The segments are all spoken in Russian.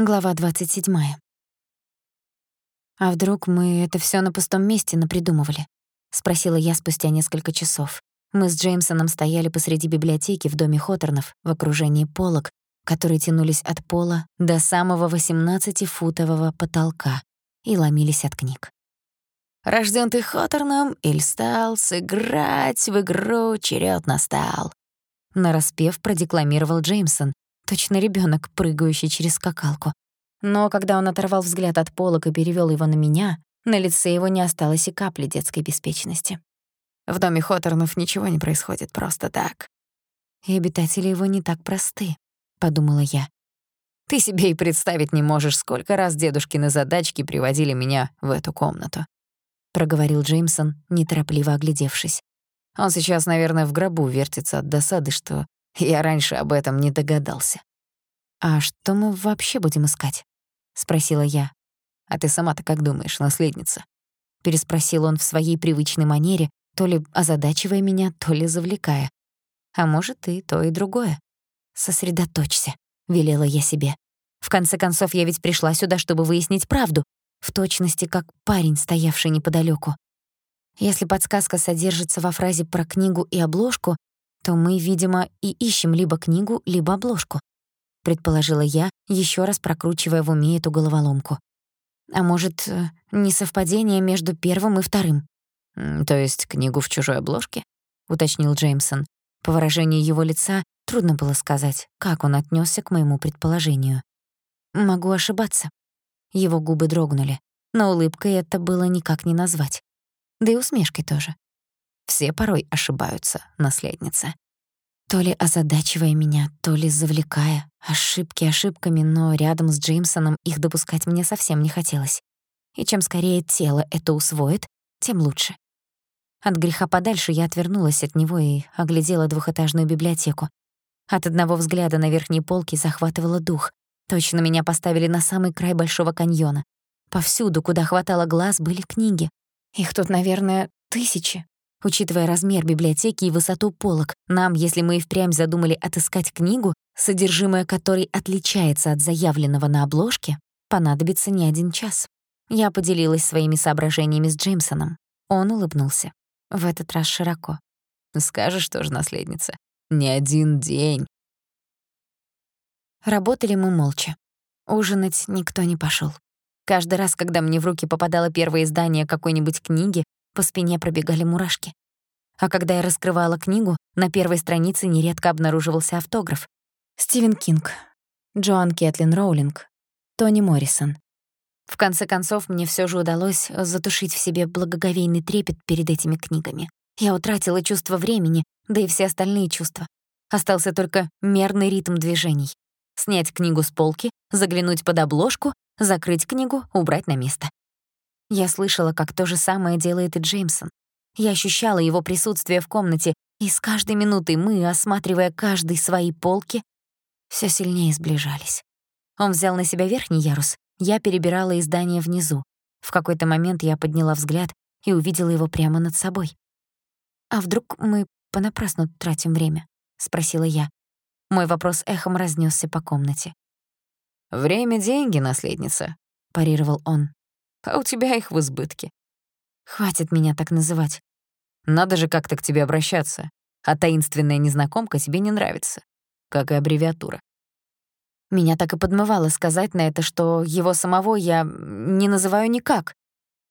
Глава 27. «А вдруг мы это всё на пустом месте напридумывали?» — спросила я спустя несколько часов. Мы с Джеймсоном стояли посреди библиотеки в доме Хоторнов в окружении полок, которые тянулись от пола до самого 18-футового потолка и ломились от книг. «Рождён ты Хоторном, иль стал сыграть в игру, черед настал», — нараспев продекламировал Джеймсон, Точно ребенок, прыгающий через скакалку. Но когда он оторвал взгляд от полок и перевёл его на меня, на лице его не осталось и капли детской беспечности. В доме Хоторнов ничего не происходит просто так. И обитатели его не так просты, подумала я. Ты себе и представить не можешь, сколько раз дедушкины задачки приводили меня в эту комнату, проговорил Джеймсон, неторопливо оглядевшись. Он сейчас, наверное, в гробу вертится от досады, что я раньше об этом не догадался. «А что мы вообще будем искать?» — спросила я. «А ты сама-то как думаешь, наследница?» Переспросил он в своей привычной манере, то ли озадачивая меня, то ли завлекая. А может, и то, и другое. «Сосредоточься», — велела я себе. «В конце концов, я ведь пришла сюда, чтобы выяснить правду, в точности как парень, стоявший неподалёку. Если подсказка содержится во фразе про книгу и обложку, то мы, видимо, и ищем либо книгу, либо обложку, предположила я, ещё раз прокручивая в уме эту головоломку. А может, э, не совпадение между первым и вторым? То есть книгу в чужой обложке? уточнил Джеймсон. По выражению его лица трудно было сказать, как он отнёсся к моему предположению. Могу ошибаться. Его губы дрогнули, но улыбкой это было никак не назвать. Да и усмешкой тоже. Все порой ошибаются, наследница. То ли озадачивая меня, то ли завлекая. Ошибки ошибками, но рядом с Джеймсоном их допускать мне совсем не хотелось. И чем скорее тело это усвоит, тем лучше. От греха подальше я отвернулась от него и оглядела двухэтажную библиотеку. От одного взгляда на верхней полке захватывало дух. Точно меня поставили на самый край Большого каньона. Повсюду, куда хватало глаз, были книги. Их тут, наверное, тысячи. Учитывая размер библиотеки и высоту полок, нам, если мы и впрямь задумали отыскать книгу, содержимое которой отличается от заявленного на обложке, понадобится не один час. Я поделилась своими соображениями с Джеймсоном. Он улыбнулся. В этот раз широко. «Скажешь тоже, наследница, не один день». Работали мы молча. Ужинать никто не пошёл. Каждый раз, когда мне в руки попадало первое издание какой-нибудь книги, по спине пробегали мурашки. А когда я раскрывала книгу, на первой странице нередко обнаруживался автограф. Стивен Кинг, Джоан Кэтлин Роулинг, Тони Моррисон. В конце концов, мне всё же удалось затушить в себе благоговейный трепет перед этими книгами. Я утратила чувство времени, да и все остальные чувства. Остался только мерный ритм движений. Снять книгу с полки, заглянуть под обложку, закрыть книгу, убрать на место. Я слышала, как то же самое делает и Джеймсон. Я ощущала его присутствие в комнате, и с каждой минутой мы, осматривая каждый свои полки, всё сильнее сближались. Он взял на себя верхний ярус, я перебирала издание внизу. В какой-то момент я подняла взгляд и увидела его прямо над собой. «А вдруг мы понапрасну тратим время?» — спросила я. Мой вопрос эхом разнесся по комнате. «Время — деньги, наследница», — парировал он а у тебя их в избытке. Хватит меня так называть. Надо же как-то к тебе обращаться, а таинственная незнакомка тебе не нравится, как и аббревиатура. Меня так и подмывало сказать на это, что его самого я не называю никак.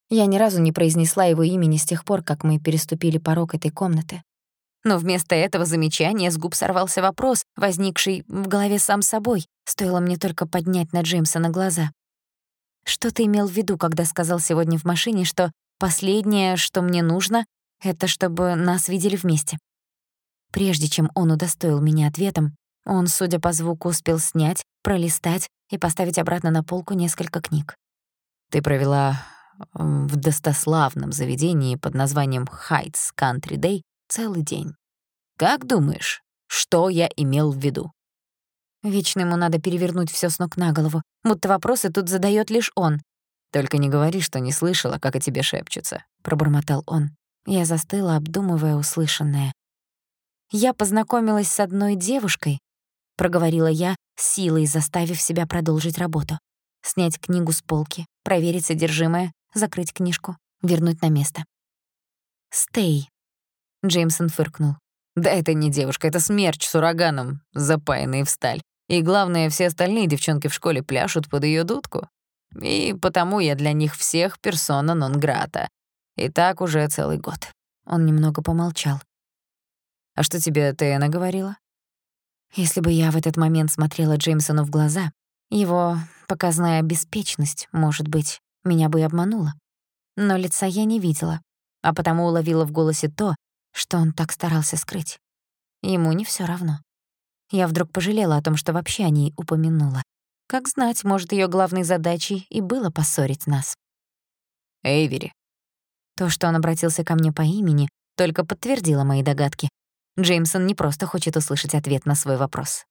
Я ни разу не произнесла его имени с тех пор, как мы переступили порог этой комнаты. Но вместо этого замечания с губ сорвался вопрос, возникший в голове сам собой, стоило мне только поднять на Джеймса глаза. Что ты имел в виду, когда сказал сегодня в машине, что последнее, что мне нужно, это чтобы нас видели вместе? Прежде чем он удостоил меня ответом, он, судя по звуку, успел снять, пролистать и поставить обратно на полку несколько книг. Ты провела в достославном заведении под названием Heights Country Day целый день. Как думаешь, что я имел в виду? Вечно ему надо перевернуть всё с ног на голову, будто вопросы тут задаёт лишь он. «Только не говори, что не слышала, как о тебе шепчутся», — пробормотал он. Я застыла, обдумывая услышанное. «Я познакомилась с одной девушкой», — проговорила я, силой заставив себя продолжить работу. Снять книгу с полки, проверить содержимое, закрыть книжку, вернуть на место. «Стей», — Джеймсон фыркнул. «Да это не девушка, это смерч с ураганом, запаянный в сталь. И главное, все остальные девчонки в школе пляшут под ее дудку. И потому я для них всех персона нон-грата. И так уже целый год». Он немного помолчал. «А что тебе Тэна говорила?» Если бы я в этот момент смотрела Джеймсону в глаза, его показная беспечность, может быть, меня бы и обманула. Но лица я не видела, а потому уловила в голосе то, что он так старался скрыть. Ему не всё равно. Я вдруг пожалела о том, что вообще о ней упомянула. Как знать, может, её главной задачей и было поссорить нас. Эйвери. То, что он обратился ко мне по имени, только подтвердило мои догадки. Джеймсон не просто хочет услышать ответ на свой вопрос.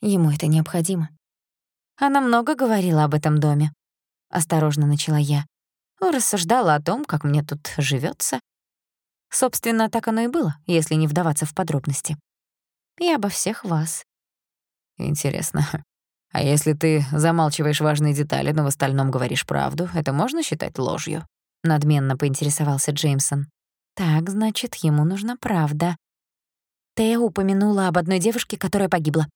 Ему это необходимо. Она много говорила об этом доме. Осторожно начала я. Рассуждала о том, как мне тут живётся. Собственно, так оно и было, если не вдаваться в подробности. И обо всех вас. Интересно. А если ты замалчиваешь важные детали, но в остальном говоришь правду, это можно считать ложью? Надменно поинтересовался Джеймсон. Так, значит, ему нужна правда. Тея упомянула об одной девушке, которая погибла.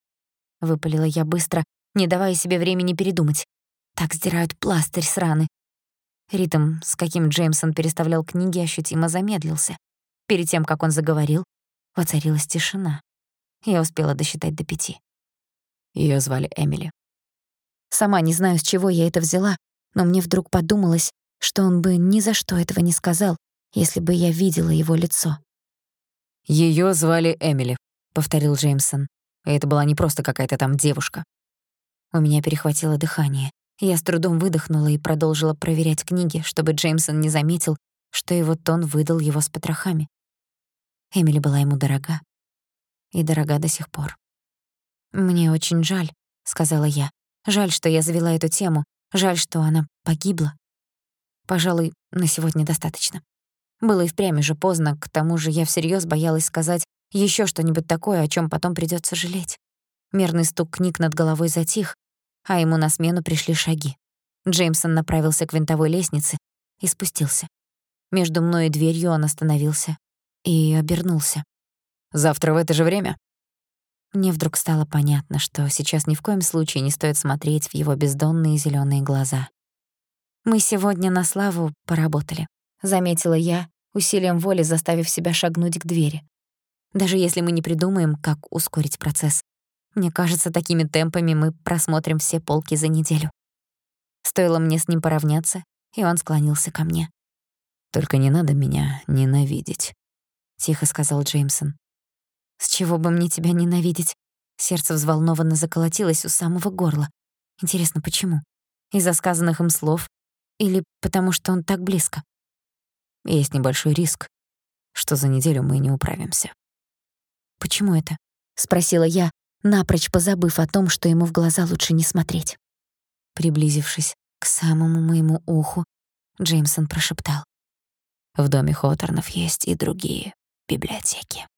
Выпалила я быстро, не давая себе времени передумать. Так сдирают пластырь с раны. Ритм, с каким Джеймсон переставлял книги, ощутимо замедлился. Перед тем, как он заговорил, воцарилась тишина. Я успела досчитать до пяти. Её звали Эмили. Сама не знаю, с чего я это взяла, но мне вдруг подумалось, что он бы ни за что этого не сказал, если бы я видела его лицо. Её звали Эмили», — повторил Джеймсон. И это была не просто какая-то там девушка. У меня перехватило дыхание. Я с трудом выдохнула и продолжила проверять книги, чтобы Джеймсон не заметил, что его тон выдал его с потрохами. Эмили была ему дорога. И дорога до сих пор. «Мне очень жаль», — сказала я. «Жаль, что я завела эту тему. Жаль, что она погибла. Пожалуй, на сегодня достаточно». Было и впрямь уже поздно, к тому же я всерьёз боялась сказать ещё что-нибудь такое, о чём потом придётся жалеть. Мерный стук книг над головой затих, а ему на смену пришли шаги. Джеймсон направился к винтовой лестнице и спустился. Между мной и дверью он остановился и обернулся. «Завтра в это же время?» Мне вдруг стало понятно, что сейчас ни в коем случае не стоит смотреть в его бездонные зелёные глаза. «Мы сегодня на славу поработали», — заметила я, усилием воли заставив себя шагнуть к двери. Даже если мы не придумаем, как ускорить процесс, мне кажется, такими темпами мы просмотрим все полки за неделю. Стоило мне с ним поравняться, и он склонился ко мне. «Только не надо меня ненавидеть», — тихо сказал Джеймсон. «С чего бы мне тебя ненавидеть?» Сердце взволнованно заколотилось у самого горла. Интересно, почему? Из-за сказанных им слов или потому что он так близко? Есть небольшой риск, что за неделю мы не управимся. «Почему это?» — спросила я, напрочь позабыв о том, что ему в глаза лучше не смотреть. Приблизившись к самому моему уху, Джеймсон прошептал. «В доме Хоторнов есть и другие библиотеки».